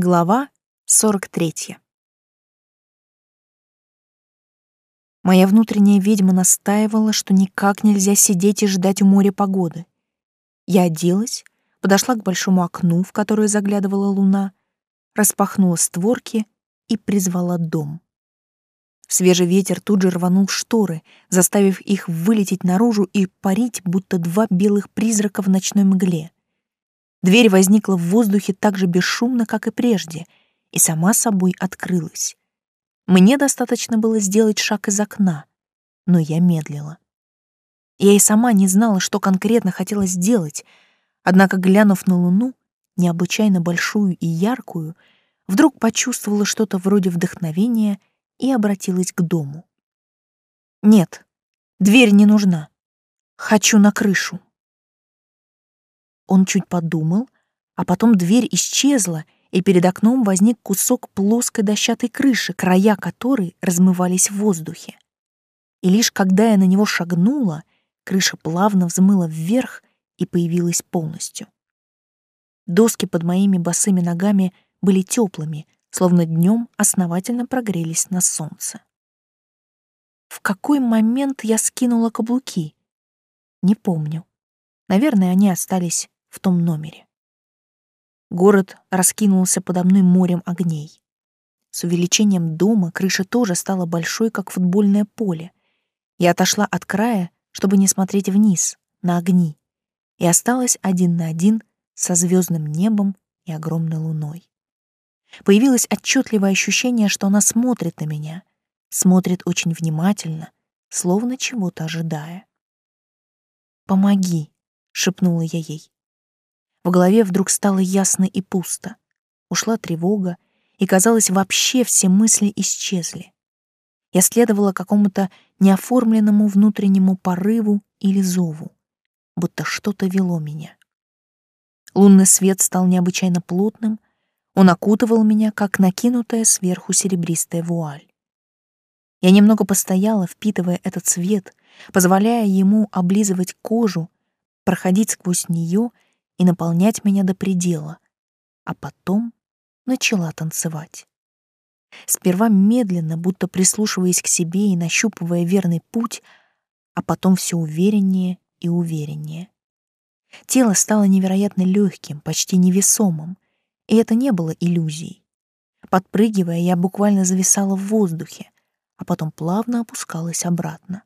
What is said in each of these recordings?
Глава 43. Моя внутренняя ведьма настаивала, что никак нельзя сидеть и ждать у моря погоды. Я оделась, подошла к большому окну, в которое заглядывала луна, распахнула створки и призвала дом. Свежий ветер тут же рванул шторы, заставив их вылететь наружу и парить, будто два белых призрака в ночной мгле. Дверь возникла в воздухе так же бесшумно, как и прежде, и сама собой открылась. Мне достаточно было сделать шаг из окна, но я медлила. Я и сама не знала, что конкретно хотела сделать, однако, глянув на луну, необычайно большую и яркую, вдруг почувствовала что-то вроде вдохновения и обратилась к дому. «Нет, дверь не нужна. Хочу на крышу». Он чуть подумал, а потом дверь исчезла, и перед окном возник кусок плоской дощатой крыши, края которой размывались в воздухе. И лишь когда я на него шагнула, крыша плавно взмыла вверх и появилась полностью. Доски под моими босыми ногами были теплыми, словно днем основательно прогрелись на солнце. В какой момент я скинула каблуки? Не помню. Наверное, они остались в том номере. Город раскинулся подо мной морем огней. С увеличением дома крыша тоже стала большой, как футбольное поле. Я отошла от края, чтобы не смотреть вниз, на огни, и осталась один на один со звездным небом и огромной луной. Появилось отчетливое ощущение, что она смотрит на меня, смотрит очень внимательно, словно чего-то ожидая. «Помоги», — шепнула я ей. В голове вдруг стало ясно и пусто. Ушла тревога, и, казалось, вообще все мысли исчезли. Я следовала какому-то неоформленному внутреннему порыву или зову, будто что-то вело меня. Лунный свет стал необычайно плотным, он окутывал меня, как накинутая сверху серебристая вуаль. Я немного постояла, впитывая этот свет, позволяя ему облизывать кожу, проходить сквозь нее и наполнять меня до предела, а потом начала танцевать. Сперва медленно, будто прислушиваясь к себе и нащупывая верный путь, а потом все увереннее и увереннее. Тело стало невероятно легким, почти невесомым, и это не было иллюзией. Подпрыгивая, я буквально зависала в воздухе, а потом плавно опускалась обратно.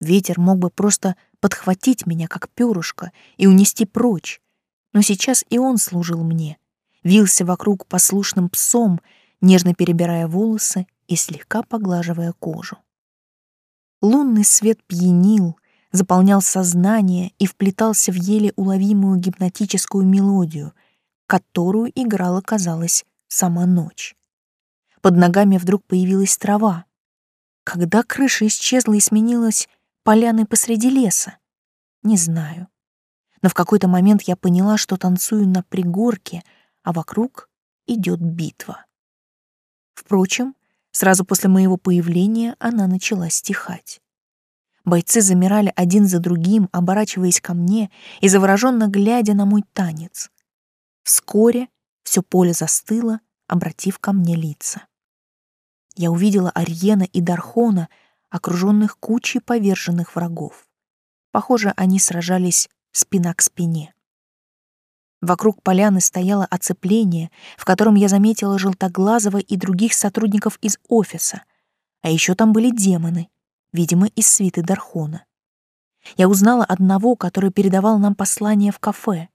Ветер мог бы просто подхватить меня, как перышко, и унести прочь. Но сейчас и он служил мне, вился вокруг послушным псом, нежно перебирая волосы и слегка поглаживая кожу. Лунный свет пьянил, заполнял сознание и вплетался в еле уловимую гипнотическую мелодию, которую играла, казалось, сама ночь. Под ногами вдруг появилась трава. Когда крыша исчезла и сменилась поляной посреди леса? Не знаю. Но в какой-то момент я поняла, что танцую на пригорке, а вокруг идет битва. Впрочем, сразу после моего появления она начала стихать. Бойцы замирали один за другим, оборачиваясь ко мне и завороженно глядя на мой танец. Вскоре все поле застыло, обратив ко мне лица. Я увидела Ариена и Дархона — окруженных кучей поверженных врагов. Похоже, они сражались спина к спине. Вокруг поляны стояло оцепление, в котором я заметила Желтоглазого и других сотрудников из офиса, а еще там были демоны, видимо, из свиты Дархона. Я узнала одного, который передавал нам послание в кафе.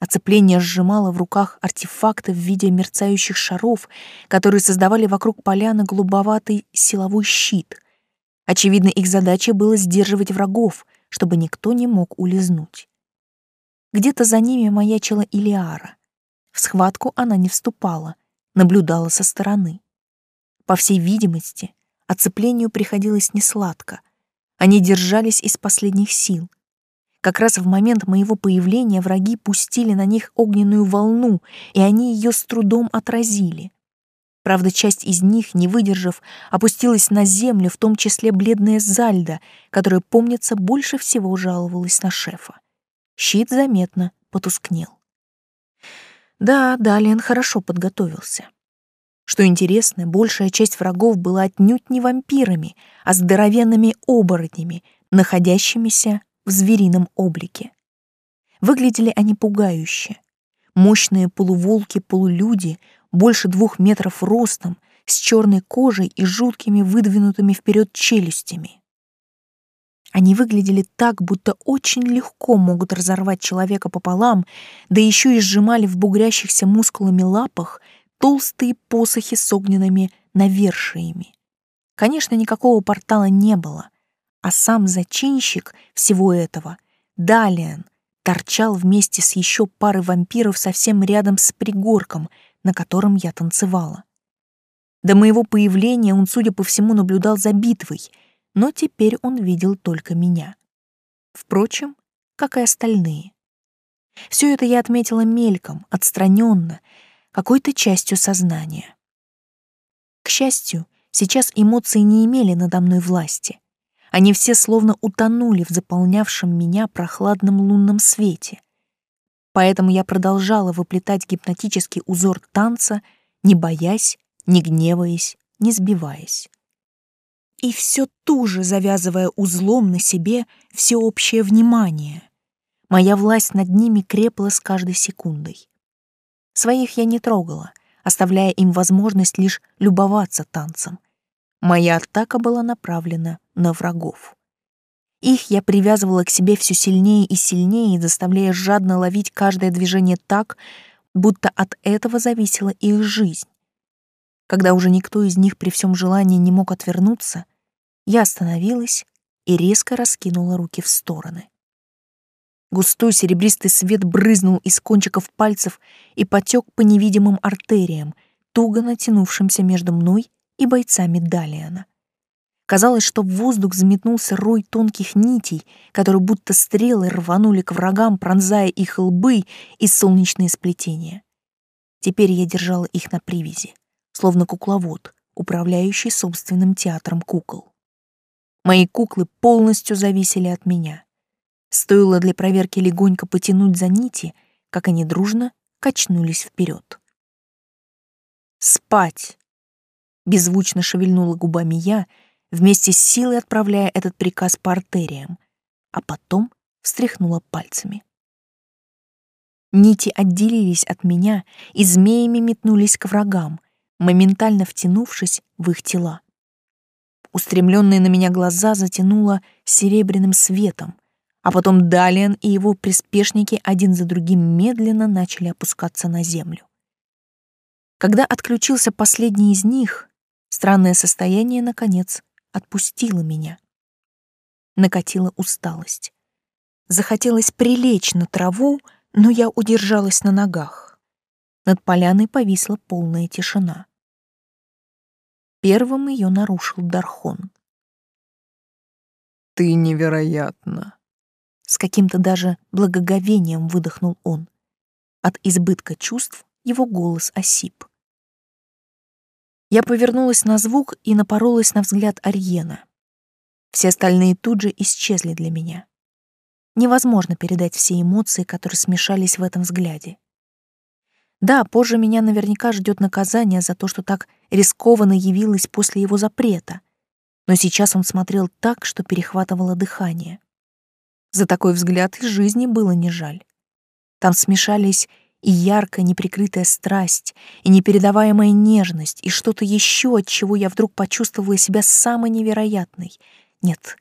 Оцепление сжимало в руках артефакты в виде мерцающих шаров, которые создавали вокруг поляны голубоватый силовой щит, Очевидно, их задачей было сдерживать врагов, чтобы никто не мог улизнуть. Где-то за ними маячила Илиара. В схватку она не вступала, наблюдала со стороны. По всей видимости, оцеплению приходилось несладко. Они держались из последних сил. Как раз в момент моего появления враги пустили на них огненную волну, и они ее с трудом отразили. Правда, часть из них, не выдержав, опустилась на землю, в том числе бледная Зальда, которая, помнится, больше всего жаловалась на шефа. Щит заметно потускнел. Да, Далиан хорошо подготовился. Что интересно, большая часть врагов была отнюдь не вампирами, а здоровенными оборотнями, находящимися в зверином облике. Выглядели они пугающе. Мощные полуволки-полулюди, больше двух метров ростом, с черной кожей и жуткими выдвинутыми вперед челюстями. Они выглядели так, будто очень легко могут разорвать человека пополам, да еще и сжимали в бугрящихся мускулами лапах толстые посохи с огненными навершиями. Конечно, никакого портала не было, а сам зачинщик всего этого, Далиан, торчал вместе с еще парой вампиров совсем рядом с пригорком, на котором я танцевала. До моего появления он, судя по всему, наблюдал за битвой, но теперь он видел только меня. Впрочем, как и остальные. Все это я отметила мельком, отстраненно, какой-то частью сознания. К счастью, сейчас эмоции не имели надо мной власти. Они все словно утонули в заполнявшем меня прохладном лунном свете. Поэтому я продолжала выплетать гипнотический узор танца, не боясь, не гневаясь, не сбиваясь. И все туже завязывая узлом на себе всеобщее внимание. Моя власть над ними крепла с каждой секундой. Своих я не трогала, оставляя им возможность лишь любоваться танцем. Моя атака была направлена на врагов. Их я привязывала к себе все сильнее и сильнее, заставляя жадно ловить каждое движение так, будто от этого зависела их жизнь. Когда уже никто из них при всем желании не мог отвернуться, я остановилась и резко раскинула руки в стороны. Густой серебристый свет брызнул из кончиков пальцев и потек по невидимым артериям, туго натянувшимся между мной и бойцами Далиана. Казалось, что в воздух заметнулся рой тонких нитей, которые будто стрелы рванули к врагам, пронзая их лбы и солнечные сплетения. Теперь я держала их на привязи, словно кукловод, управляющий собственным театром кукол. Мои куклы полностью зависели от меня. Стоило для проверки легонько потянуть за нити, как они дружно качнулись вперед. «Спать!» — беззвучно шевельнула губами я, вместе с силой отправляя этот приказ по артериям, а потом встряхнула пальцами. Нити отделились от меня и змеями метнулись к врагам, моментально втянувшись в их тела. Устремленные на меня глаза затянуло серебряным светом — а потом Далиан и его приспешники один за другим медленно начали опускаться на землю. Когда отключился последний из них, странное состояние, наконец, отпустило меня. Накатила усталость. Захотелось прилечь на траву, но я удержалась на ногах. Над поляной повисла полная тишина. Первым ее нарушил Дархон. «Ты невероятна!» С каким-то даже благоговением выдохнул он. От избытка чувств его голос осип. Я повернулась на звук и напоролась на взгляд Арьена. Все остальные тут же исчезли для меня. Невозможно передать все эмоции, которые смешались в этом взгляде. Да, позже меня наверняка ждет наказание за то, что так рискованно явилась после его запрета, но сейчас он смотрел так, что перехватывало дыхание. За такой взгляд из жизни было не жаль. Там смешались и яркая неприкрытая страсть, и непередаваемая нежность, и что-то еще, от чего я вдруг почувствовала себя самой невероятной, нет,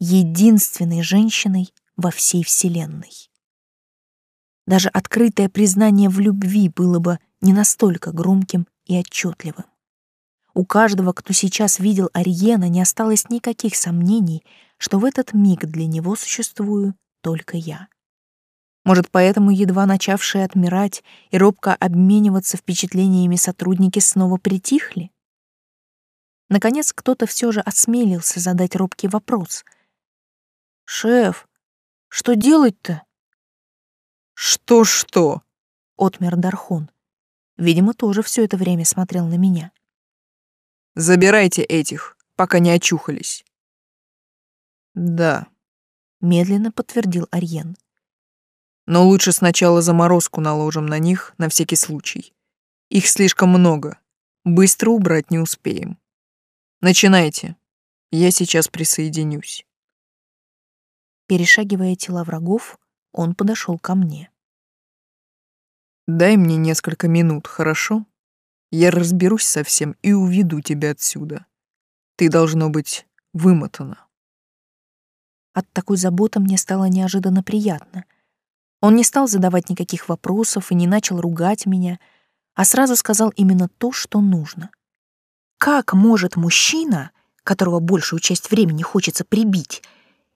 единственной женщиной во всей Вселенной. Даже открытое признание в любви было бы не настолько громким и отчетливым. У каждого, кто сейчас видел Ариена, не осталось никаких сомнений, что в этот миг для него существую только я. Может, поэтому едва начавшие отмирать и робко обмениваться впечатлениями сотрудники снова притихли? Наконец кто-то все же осмелился задать робкий вопрос. «Шеф, что делать-то?» «Что-что?» — отмер Дархон. Видимо, тоже все это время смотрел на меня. «Забирайте этих, пока не очухались». Да, медленно подтвердил Арьен. Но лучше сначала заморозку наложим на них на всякий случай. Их слишком много. Быстро убрать не успеем. Начинайте. Я сейчас присоединюсь. Перешагивая тела врагов, он подошел ко мне. Дай мне несколько минут, хорошо? Я разберусь со всем и уведу тебя отсюда. Ты должно быть вымотана. От такой заботы мне стало неожиданно приятно. Он не стал задавать никаких вопросов и не начал ругать меня, а сразу сказал именно то, что нужно. Как может мужчина, которого большую часть времени хочется прибить,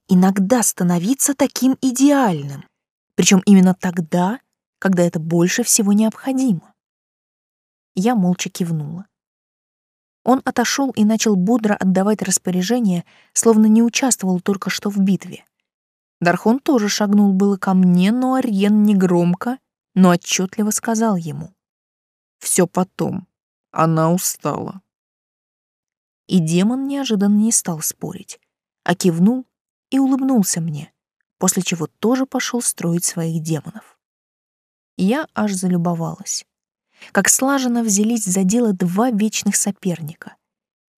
иногда становиться таким идеальным? Причем именно тогда, когда это больше всего необходимо. Я молча кивнула. Он отошел и начал бодро отдавать распоряжения, словно не участвовал только что в битве. Дархон тоже шагнул было ко мне, но Ариен негромко, но отчетливо сказал ему. «Все потом. Она устала». И демон неожиданно не стал спорить, а кивнул и улыбнулся мне, после чего тоже пошел строить своих демонов. Я аж залюбовалась. Как слаженно взялись за дело два вечных соперника.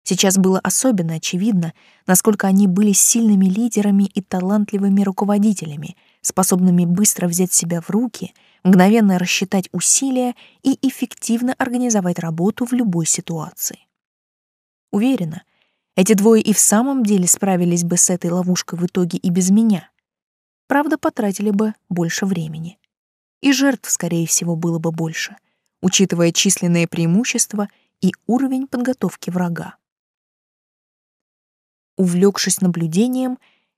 Сейчас было особенно очевидно, насколько они были сильными лидерами и талантливыми руководителями, способными быстро взять себя в руки, мгновенно рассчитать усилия и эффективно организовать работу в любой ситуации. Уверена, эти двое и в самом деле справились бы с этой ловушкой в итоге и без меня. Правда, потратили бы больше времени и жертв, скорее всего, было бы больше, учитывая численные преимущества и уровень подготовки врага. Увлекшись наблюдением,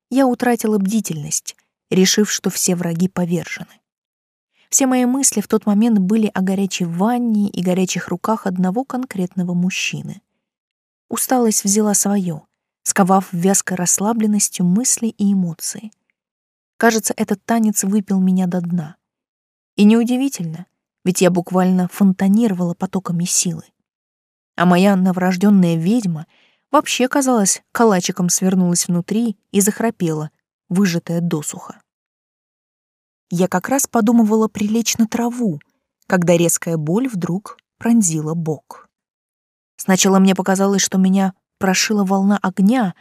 я утратила бдительность, решив, что все враги повержены. Все мои мысли в тот момент были о горячей ванне и горячих руках одного конкретного мужчины. Усталость взяла свое, сковав вязкой расслабленностью мысли и эмоции. Кажется, этот танец выпил меня до дна. И неудивительно, ведь я буквально фонтанировала потоками силы. А моя новорожденная ведьма вообще, казалось, калачиком свернулась внутри и захрапела, выжатая досуха. Я как раз подумывала прилечь на траву, когда резкая боль вдруг пронзила бок. Сначала мне показалось, что меня прошила волна огня,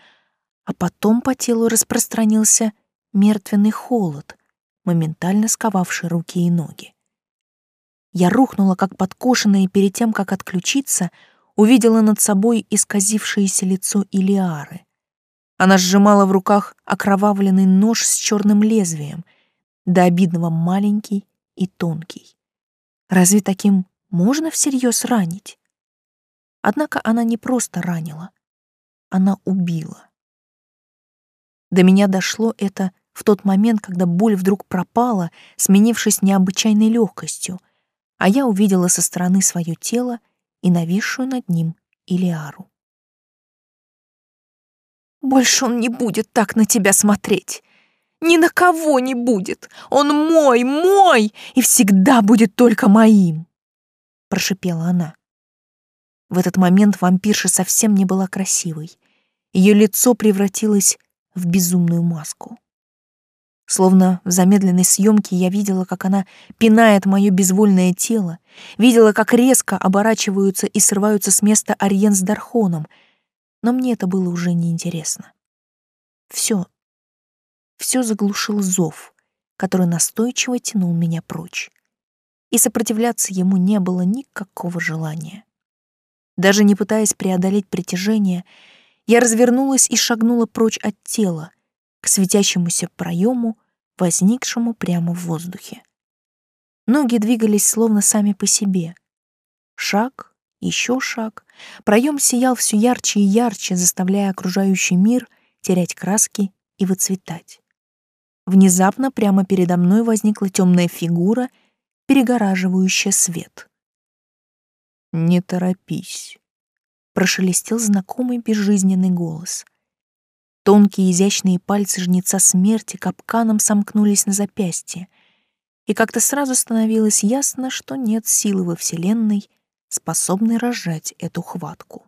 а потом по телу распространился мертвенный холод, моментально сковавший руки и ноги. Я рухнула, как подкошенная, и перед тем, как отключиться, увидела над собой исказившееся лицо Илиары. Она сжимала в руках окровавленный нож с черным лезвием, до обидного маленький и тонкий. Разве таким можно всерьез ранить? Однако она не просто ранила, она убила. До меня дошло это в тот момент, когда боль вдруг пропала, сменившись необычайной легкостью, а я увидела со стороны свое тело и нависшую над ним Илиару. «Больше он не будет так на тебя смотреть!» Ни на кого не будет. Он мой, мой и всегда будет только моим, прошипела она. В этот момент вампирша совсем не была красивой. Ее лицо превратилось в безумную маску. Словно в замедленной съемке я видела, как она пинает мое безвольное тело, видела, как резко оборачиваются и срываются с места Ариен с Дархоном, но мне это было уже неинтересно. Все, все заглушил зов, который настойчиво тянул меня прочь. И сопротивляться ему не было никакого желания. Даже не пытаясь преодолеть притяжение, я развернулась и шагнула прочь от тела, к светящемуся проему, возникшему прямо в воздухе. Ноги двигались словно сами по себе. Шаг, еще шаг. Проем сиял все ярче и ярче, заставляя окружающий мир терять краски и выцветать. Внезапно прямо передо мной возникла темная фигура, перегораживающая свет. «Не торопись», — прошелестел знакомый безжизненный голос — Тонкие изящные пальцы жнеца смерти капканом сомкнулись на запястье, и как-то сразу становилось ясно, что нет силы во Вселенной, способной разжать эту хватку.